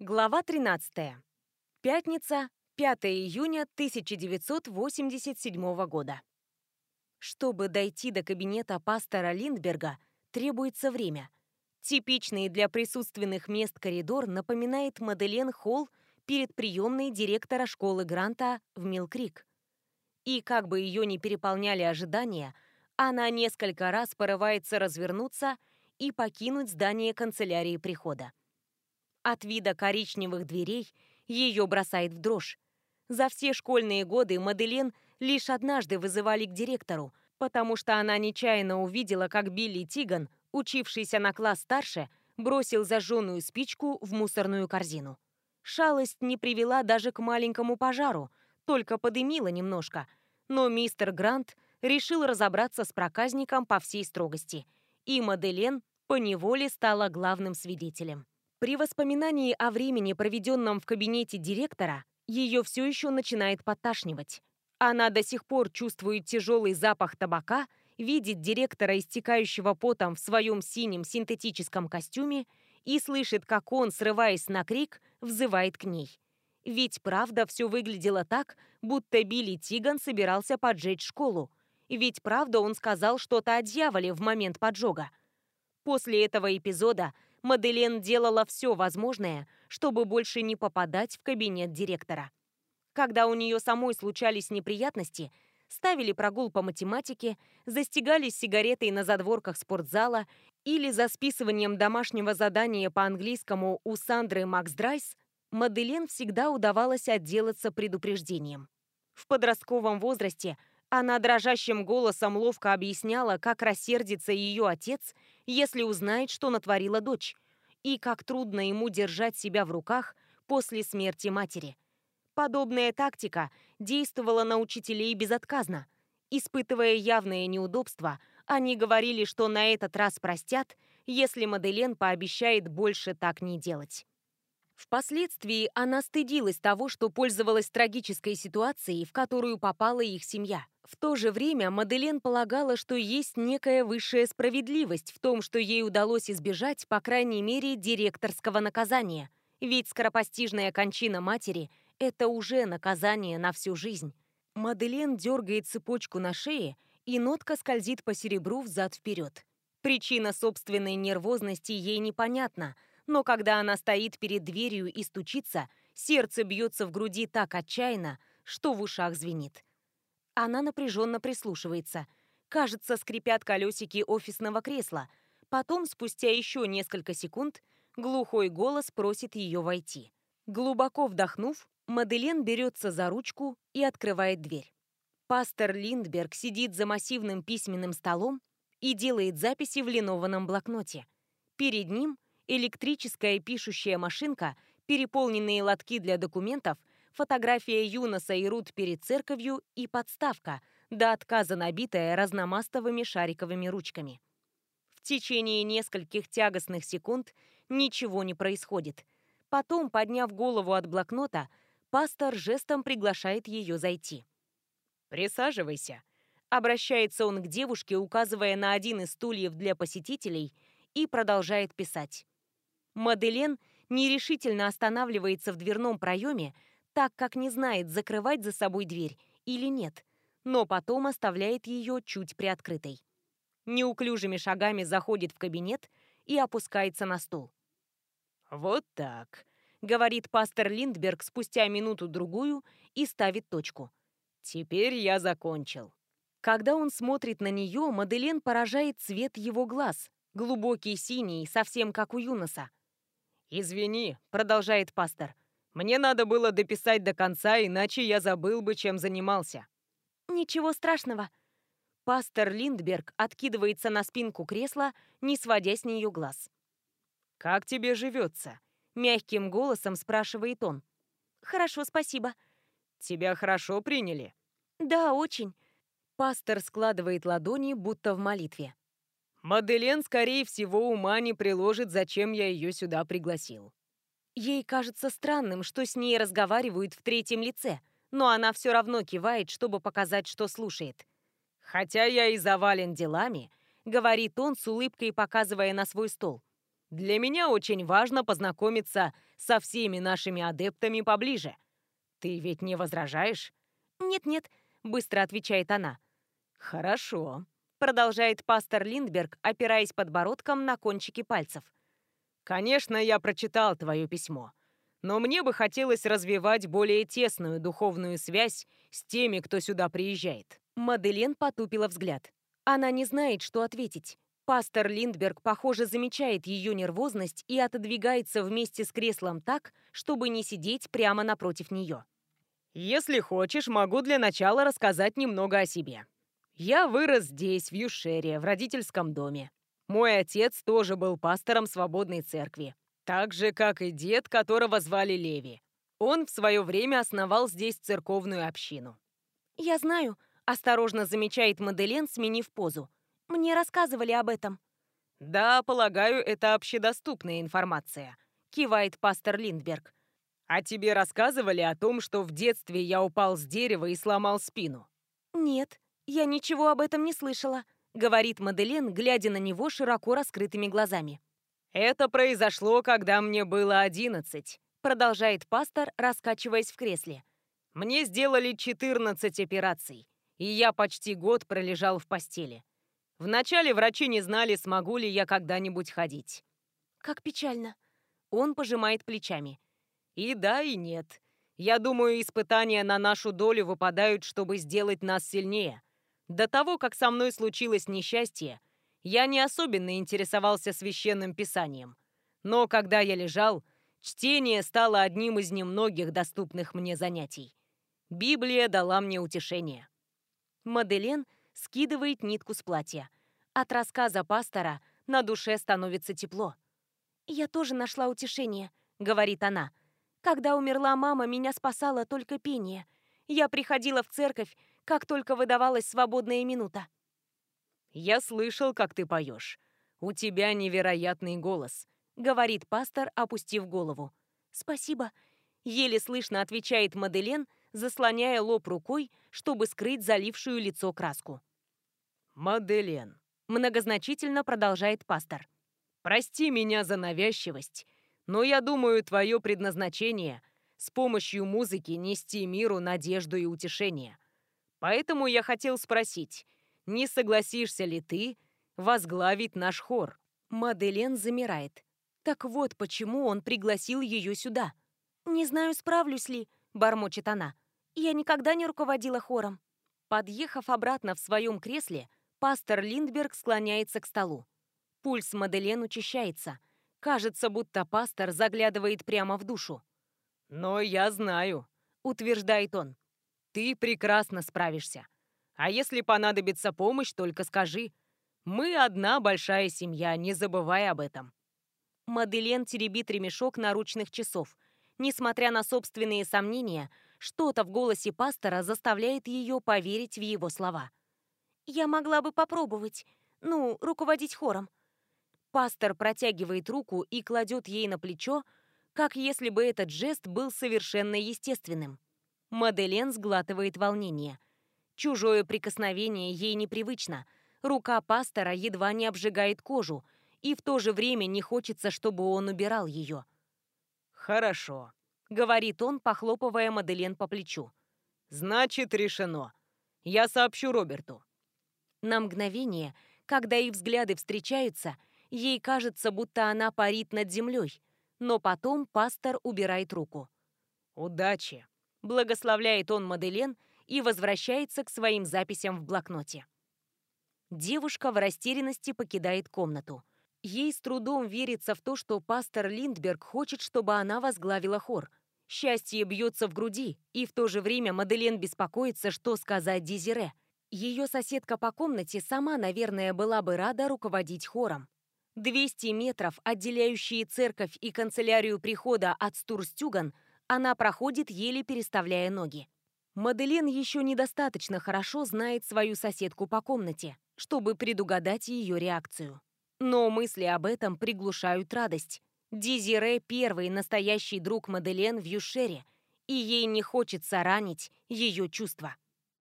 Глава 13. Пятница, 5 июня 1987 года. Чтобы дойти до кабинета пастора Линдберга, требуется время. Типичный для присутственных мест коридор напоминает Маделен Холл перед приемной директора школы Гранта в Милкрик. И как бы ее не переполняли ожидания, она несколько раз порывается развернуться и покинуть здание канцелярии прихода. От вида коричневых дверей ее бросает в дрожь. За все школьные годы Маделен лишь однажды вызывали к директору, потому что она нечаянно увидела, как Билли Тиган, учившийся на класс старше, бросил зажженную спичку в мусорную корзину. Шалость не привела даже к маленькому пожару, только подымила немножко, но мистер Грант решил разобраться с проказником по всей строгости, и Маделен поневоле стала главным свидетелем. При воспоминании о времени, проведенном в кабинете директора, ее все еще начинает подташнивать. Она до сих пор чувствует тяжелый запах табака, видит директора, истекающего потом в своем синем синтетическом костюме, и слышит, как он, срываясь на крик, взывает к ней. Ведь правда все выглядело так, будто Билли Тиган собирался поджечь школу. Ведь правда он сказал что-то о дьяволе в момент поджога. После этого эпизода Маделен делала все возможное, чтобы больше не попадать в кабинет директора. Когда у нее самой случались неприятности, ставили прогул по математике, застигались сигаретой на задворках спортзала или за списыванием домашнего задания по английскому у Сандры Макс Драйс, Маделен всегда удавалось отделаться предупреждением. В подростковом возрасте она дрожащим голосом ловко объясняла, как рассердится ее отец, если узнает, что натворила дочь, и как трудно ему держать себя в руках после смерти матери. Подобная тактика действовала на учителей безотказно. Испытывая явное неудобство, они говорили, что на этот раз простят, если Маделен пообещает больше так не делать. Впоследствии она стыдилась того, что пользовалась трагической ситуацией, в которую попала их семья. В то же время Маделен полагала, что есть некая высшая справедливость в том, что ей удалось избежать, по крайней мере, директорского наказания. Ведь скоропостижная кончина матери – это уже наказание на всю жизнь. Маделен дергает цепочку на шее, и нотка скользит по серебру взад-вперед. Причина собственной нервозности ей непонятна – но когда она стоит перед дверью и стучится, сердце бьется в груди так отчаянно, что в ушах звенит. Она напряженно прислушивается. Кажется, скрипят колесики офисного кресла. Потом, спустя еще несколько секунд, глухой голос просит ее войти. Глубоко вдохнув, Маделен берется за ручку и открывает дверь. Пастор Линдберг сидит за массивным письменным столом и делает записи в линованном блокноте. Перед ним электрическая пишущая машинка, переполненные лотки для документов, фотография Юноса и Рут перед церковью и подставка, до отказа набитая разномастовыми шариковыми ручками. В течение нескольких тягостных секунд ничего не происходит. Потом, подняв голову от блокнота, пастор жестом приглашает ее зайти. «Присаживайся», — обращается он к девушке, указывая на один из стульев для посетителей, и продолжает писать. Маделен нерешительно останавливается в дверном проеме, так как не знает, закрывать за собой дверь или нет, но потом оставляет ее чуть приоткрытой. Неуклюжими шагами заходит в кабинет и опускается на стул. «Вот так», — говорит пастор Линдберг спустя минуту-другую и ставит точку. «Теперь я закончил». Когда он смотрит на нее, Маделен поражает цвет его глаз, глубокий синий, совсем как у Юноса. «Извини», — продолжает пастор. «Мне надо было дописать до конца, иначе я забыл бы, чем занимался». «Ничего страшного». Пастор Линдберг откидывается на спинку кресла, не сводя с нее глаз. «Как тебе живется?» — мягким голосом спрашивает он. «Хорошо, спасибо». «Тебя хорошо приняли?» «Да, очень». Пастор складывает ладони, будто в молитве. Маделен, скорее всего, ума не приложит, зачем я ее сюда пригласил. Ей кажется странным, что с ней разговаривают в третьем лице, но она все равно кивает, чтобы показать, что слушает. «Хотя я и завален делами», — говорит он с улыбкой, показывая на свой стол. Для меня очень важно познакомиться со всеми нашими адептами поближе. Ты ведь не возражаешь?» «Нет-нет», — быстро отвечает она. «Хорошо», — продолжает пастор Линдберг, опираясь подбородком на кончики пальцев. «Конечно, я прочитал твое письмо, но мне бы хотелось развивать более тесную духовную связь с теми, кто сюда приезжает». Маделен потупила взгляд. Она не знает, что ответить. Пастор Линдберг, похоже, замечает ее нервозность и отодвигается вместе с креслом так, чтобы не сидеть прямо напротив нее. «Если хочешь, могу для начала рассказать немного о себе. Я вырос здесь, в Юшере, в родительском доме. Мой отец тоже был пастором свободной церкви, так же, как и дед, которого звали Леви. Он в свое время основал здесь церковную общину. «Я знаю», — осторожно замечает Маделен, сменив позу. Мне рассказывали об этом». «Да, полагаю, это общедоступная информация», — кивает пастор Линдберг. «А тебе рассказывали о том, что в детстве я упал с дерева и сломал спину?» «Нет, я ничего об этом не слышала», — говорит Маделен, глядя на него широко раскрытыми глазами. «Это произошло, когда мне было одиннадцать», — продолжает пастор, раскачиваясь в кресле. «Мне сделали 14 операций, и я почти год пролежал в постели. Вначале врачи не знали, смогу ли я когда-нибудь ходить. Как печально. Он пожимает плечами. И да, и нет. Я думаю, испытания на нашу долю выпадают, чтобы сделать нас сильнее. До того, как со мной случилось несчастье, я не особенно интересовался священным писанием. Но когда я лежал, чтение стало одним из немногих доступных мне занятий. Библия дала мне утешение. Маделен скидывает нитку с платья. От рассказа пастора на душе становится тепло. «Я тоже нашла утешение», — говорит она. «Когда умерла мама, меня спасало только пение. Я приходила в церковь, как только выдавалась свободная минута». «Я слышал, как ты поешь. У тебя невероятный голос», — говорит пастор, опустив голову. «Спасибо», — еле слышно отвечает Маделен, заслоняя лоб рукой, чтобы скрыть залившую лицо краску. «Маделен», — многозначительно продолжает пастор. «Прости меня за навязчивость, но я думаю, твое предназначение — с помощью музыки нести миру надежду и утешение. Поэтому я хотел спросить, не согласишься ли ты возглавить наш хор?» Маделен замирает. Так вот почему он пригласил ее сюда. «Не знаю, справлюсь ли», — бормочет она. «Я никогда не руководила хором». Подъехав обратно в своем кресле, Пастор Линдберг склоняется к столу. Пульс Маделен учащается. Кажется, будто пастор заглядывает прямо в душу. «Но я знаю», — утверждает он. «Ты прекрасно справишься. А если понадобится помощь, только скажи. Мы одна большая семья, не забывай об этом». Маделен теребит ремешок наручных часов. Несмотря на собственные сомнения, что-то в голосе пастора заставляет ее поверить в его слова. Я могла бы попробовать. Ну, руководить хором. Пастор протягивает руку и кладет ей на плечо, как если бы этот жест был совершенно естественным. Маделен сглатывает волнение. Чужое прикосновение ей непривычно. Рука пастора едва не обжигает кожу, и в то же время не хочется, чтобы он убирал ее. «Хорошо», — говорит он, похлопывая Маделен по плечу. «Значит, решено. Я сообщу Роберту. На мгновение, когда их взгляды встречаются, ей кажется, будто она парит над землей, но потом пастор убирает руку. «Удачи!» – благословляет он Маделен и возвращается к своим записям в блокноте. Девушка в растерянности покидает комнату. Ей с трудом верится в то, что пастор Линдберг хочет, чтобы она возглавила хор. Счастье бьется в груди, и в то же время Маделен беспокоится, что сказать Дезире – ее соседка по комнате сама, наверное, была бы рада руководить хором. 200 метров, отделяющие церковь и канцелярию прихода от Стурстюган, она проходит, еле переставляя ноги. Маделин еще недостаточно хорошо знает свою соседку по комнате, чтобы предугадать ее реакцию. Но мысли об этом приглушают радость. Дизире – первый настоящий друг Маделен в Юшере, и ей не хочется ранить ее чувства.